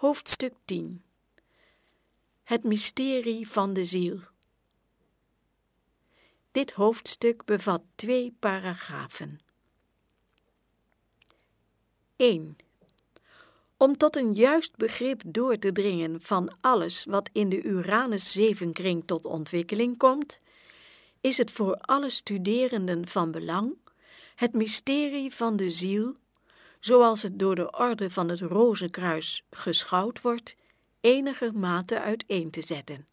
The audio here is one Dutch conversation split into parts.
Hoofdstuk 10 Het mysterie van de ziel. Dit hoofdstuk bevat twee paragrafen. 1. Om tot een juist begrip door te dringen van alles wat in de Uranus-zevenkring tot ontwikkeling komt, is het voor alle studerenden van belang het mysterie van de ziel, zoals het door de orde van het Rozenkruis geschouwd wordt, enigermate uiteen te zetten.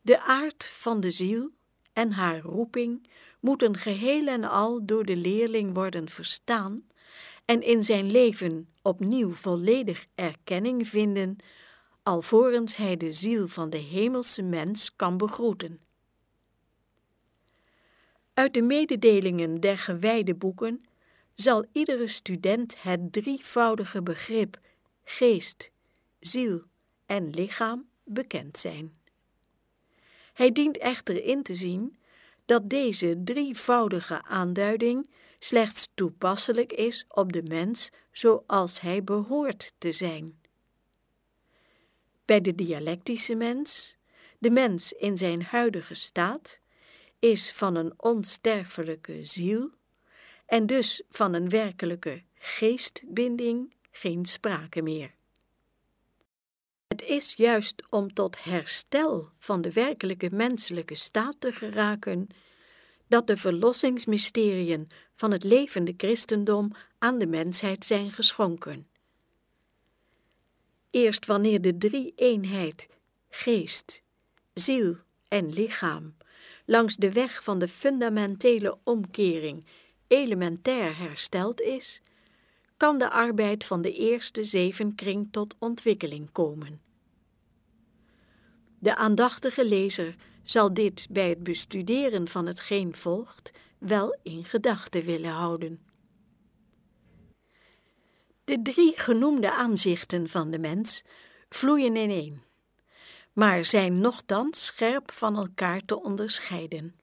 De aard van de ziel en haar roeping moeten geheel en al door de leerling worden verstaan en in zijn leven opnieuw volledig erkenning vinden, alvorens hij de ziel van de hemelse mens kan begroeten. Uit de mededelingen der gewijde boeken zal iedere student het drievoudige begrip geest, ziel en lichaam bekend zijn. Hij dient echter in te zien dat deze drievoudige aanduiding slechts toepasselijk is op de mens zoals hij behoort te zijn. Bij de dialectische mens, de mens in zijn huidige staat, is van een onsterfelijke ziel en dus van een werkelijke geestbinding geen sprake meer. Het is juist om tot herstel van de werkelijke menselijke staat te geraken dat de verlossingsmysteriën van het levende christendom aan de mensheid zijn geschonken. Eerst wanneer de drie-eenheid, geest, ziel en lichaam, langs de weg van de fundamentele omkering elementair hersteld is, kan de arbeid van de eerste zevenkring tot ontwikkeling komen. De aandachtige lezer zal dit bij het bestuderen van hetgeen volgt wel in gedachten willen houden. De drie genoemde aanzichten van de mens vloeien ineen, maar zijn nochtans scherp van elkaar te onderscheiden.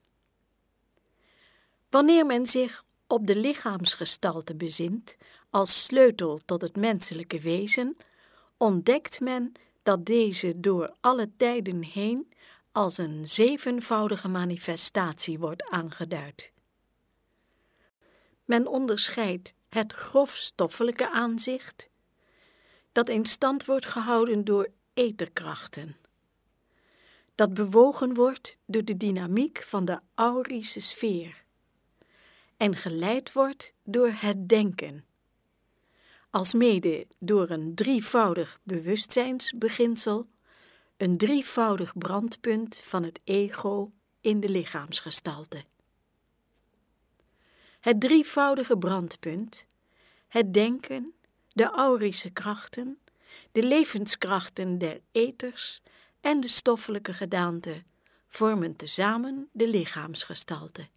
Wanneer men zich op de lichaamsgestalte bezint als sleutel tot het menselijke wezen, ontdekt men dat deze door alle tijden heen als een zevenvoudige manifestatie wordt aangeduid. Men onderscheidt het grofstoffelijke aanzicht, dat in stand wordt gehouden door etherkrachten, dat bewogen wordt door de dynamiek van de aurische sfeer en geleid wordt door het denken, alsmede door een drievoudig bewustzijnsbeginsel een drievoudig brandpunt van het ego in de lichaamsgestalte. Het drievoudige brandpunt, het denken, de aurische krachten, de levenskrachten der eters en de stoffelijke gedaante vormen tezamen de lichaamsgestalte.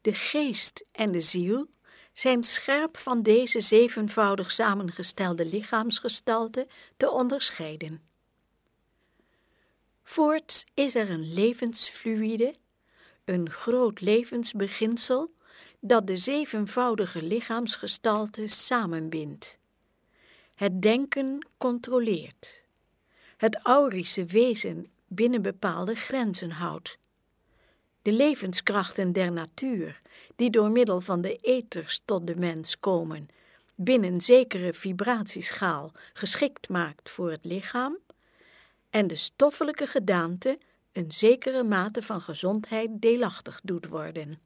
De geest en de ziel zijn scherp van deze zevenvoudig samengestelde lichaamsgestalte te onderscheiden. Voorts is er een levensfluïde, een groot levensbeginsel dat de zevenvoudige lichaamsgestalte samenbindt. Het denken controleert. Het aurische wezen binnen bepaalde grenzen houdt. De levenskrachten der natuur, die door middel van de eters tot de mens komen, binnen zekere vibratieschaal geschikt maakt voor het lichaam, en de stoffelijke gedaante een zekere mate van gezondheid deelachtig doet worden.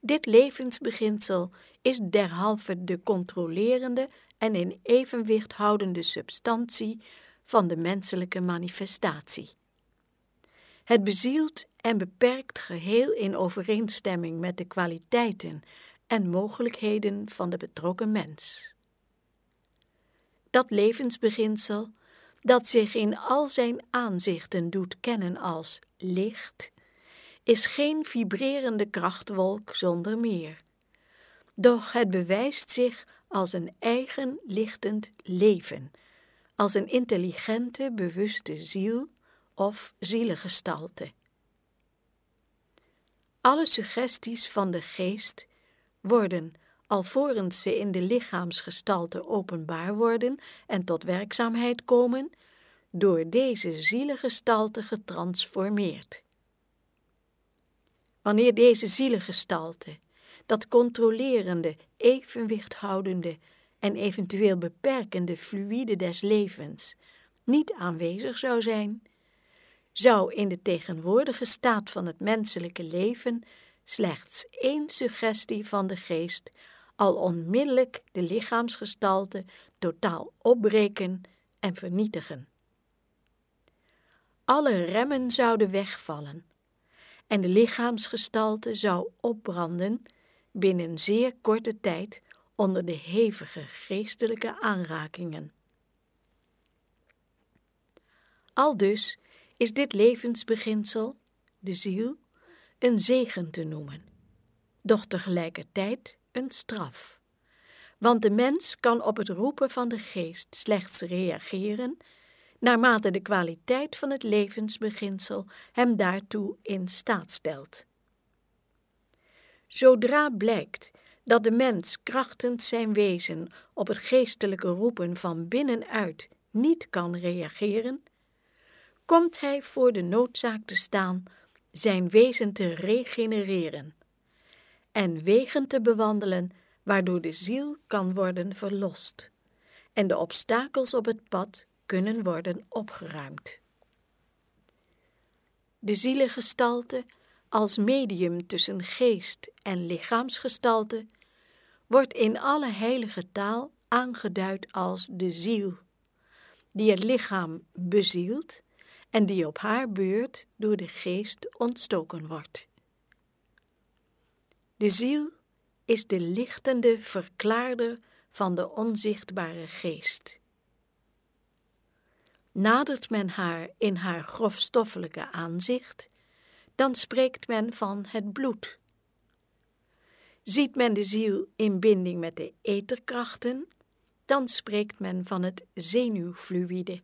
Dit levensbeginsel is derhalve de controlerende en in evenwicht houdende substantie van de menselijke manifestatie. Het bezielt en beperkt geheel in overeenstemming met de kwaliteiten en mogelijkheden van de betrokken mens. Dat levensbeginsel dat zich in al zijn aanzichten doet kennen als licht, is geen vibrerende krachtwolk zonder meer. Doch het bewijst zich als een eigen lichtend leven, als een intelligente, bewuste ziel of zielengestalte. Alle suggesties van de geest worden, alvorens ze in de lichaamsgestalte openbaar worden en tot werkzaamheid komen, door deze zielengestalte getransformeerd. Wanneer deze zielengestalte, dat controlerende, evenwicht houdende en eventueel beperkende fluïde des levens, niet aanwezig zou zijn, zou in de tegenwoordige staat van het menselijke leven slechts één suggestie van de geest al onmiddellijk de lichaamsgestalte totaal opbreken en vernietigen. Alle remmen zouden wegvallen en de lichaamsgestalte zou opbranden binnen zeer korte tijd onder de hevige geestelijke aanrakingen. Aldus is dit levensbeginsel, de ziel, een zegen te noemen, doch tegelijkertijd een straf. Want de mens kan op het roepen van de geest slechts reageren naarmate de kwaliteit van het levensbeginsel hem daartoe in staat stelt. Zodra blijkt dat de mens krachtens zijn wezen op het geestelijke roepen van binnenuit niet kan reageren, komt hij voor de noodzaak te staan zijn wezen te regenereren en wegen te bewandelen waardoor de ziel kan worden verlost en de obstakels op het pad kunnen worden opgeruimd. De zielengestalte als medium tussen geest en lichaamsgestalte wordt in alle heilige taal aangeduid als de ziel, die het lichaam bezielt en die op haar beurt door de geest ontstoken wordt. De ziel is de lichtende verklaarder van de onzichtbare geest. Nadert men haar in haar grofstoffelijke aanzicht, dan spreekt men van het bloed. Ziet men de ziel in binding met de etherkrachten, dan spreekt men van het zenuwfluïde.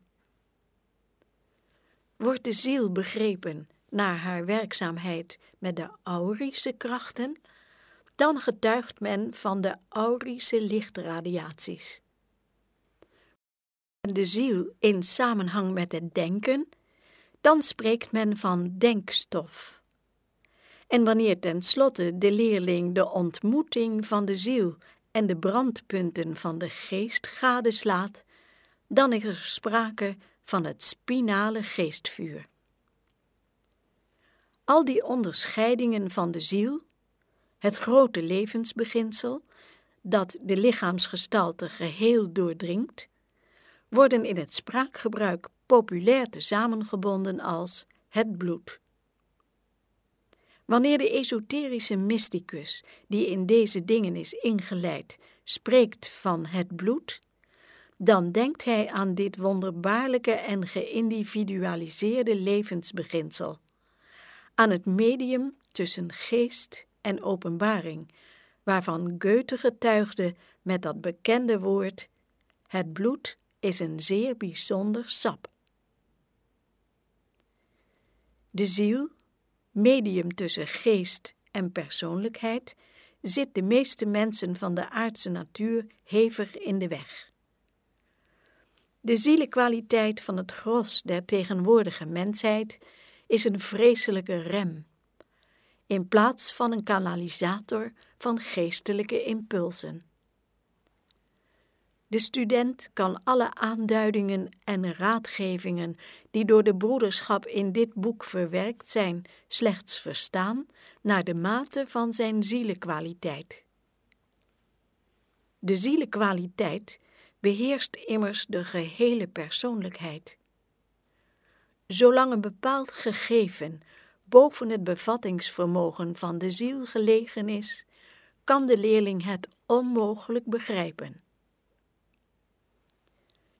Wordt de ziel begrepen naar haar werkzaamheid met de aurische krachten, dan getuigt men van de aurische lichtradiaties. De ziel in samenhang met het denken, dan spreekt men van denkstof. En wanneer tenslotte de leerling de ontmoeting van de ziel en de brandpunten van de geest gadeslaat, dan is er sprake van het spinale geestvuur. Al die onderscheidingen van de ziel, het grote levensbeginsel, dat de lichaamsgestalte geheel doordringt, worden in het spraakgebruik populair te samengebonden als het bloed. Wanneer de esoterische mysticus, die in deze dingen is ingeleid, spreekt van het bloed, dan denkt hij aan dit wonderbaarlijke en geïndividualiseerde levensbeginsel, aan het medium tussen geest en openbaring, waarvan Goethe getuigde met dat bekende woord: Het bloed is een zeer bijzonder sap. De ziel, medium tussen geest en persoonlijkheid, zit de meeste mensen van de aardse natuur hevig in de weg. De zielekwaliteit van het gros der tegenwoordige mensheid is een vreselijke rem, in plaats van een kanalisator van geestelijke impulsen. De student kan alle aanduidingen en raadgevingen die door de broederschap in dit boek verwerkt zijn, slechts verstaan naar de mate van zijn zielekwaliteit. De zielekwaliteit beheerst immers de gehele persoonlijkheid. Zolang een bepaald gegeven boven het bevattingsvermogen van de ziel gelegen is, kan de leerling het onmogelijk begrijpen.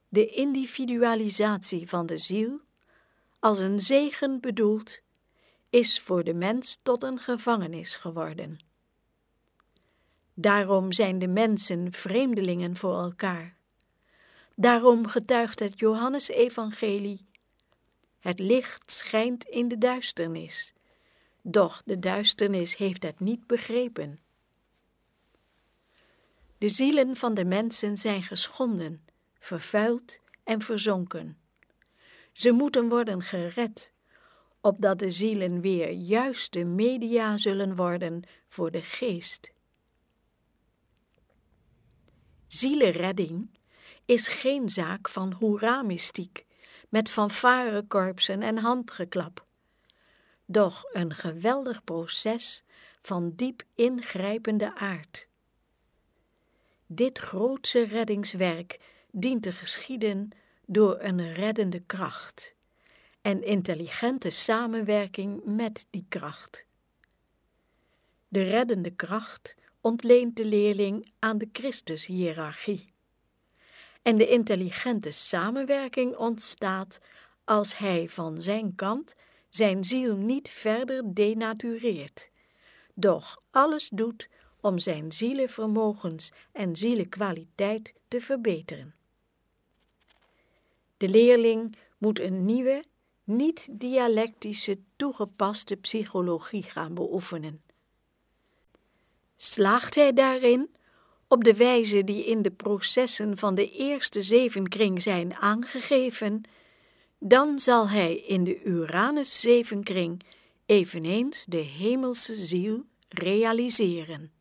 De individualisatie van de ziel, als een zegen bedoeld, is voor de mens tot een gevangenis geworden. Daarom zijn de mensen vreemdelingen voor elkaar. Daarom getuigt het Johannesevangelie: Het licht schijnt in de duisternis, doch de duisternis heeft het niet begrepen. De zielen van de mensen zijn geschonden, vervuild en verzonken. Ze moeten worden gered, opdat de zielen weer juiste media zullen worden voor de geest. Zielenredding is geen zaak van hoera-mystiek, met fanfarekorpsen en handgeklap, doch een geweldig proces van diep ingrijpende aard. Dit grootse reddingswerk dient te geschieden door een reddende kracht en intelligente samenwerking met die kracht. De reddende kracht ontleent de leerling aan de Christushiërarchie. En de intelligente samenwerking ontstaat als hij van zijn kant zijn ziel niet verder denatureert, doch alles doet om zijn zielenvermogens en zielenkwaliteit te verbeteren. De leerling moet een nieuwe, niet-dialectische toegepaste psychologie gaan beoefenen. Slaagt hij daarin, op de wijze die in de processen van de eerste zevenkring zijn aangegeven, dan zal hij in de Uranus-zevenkring eveneens de hemelse ziel realiseren.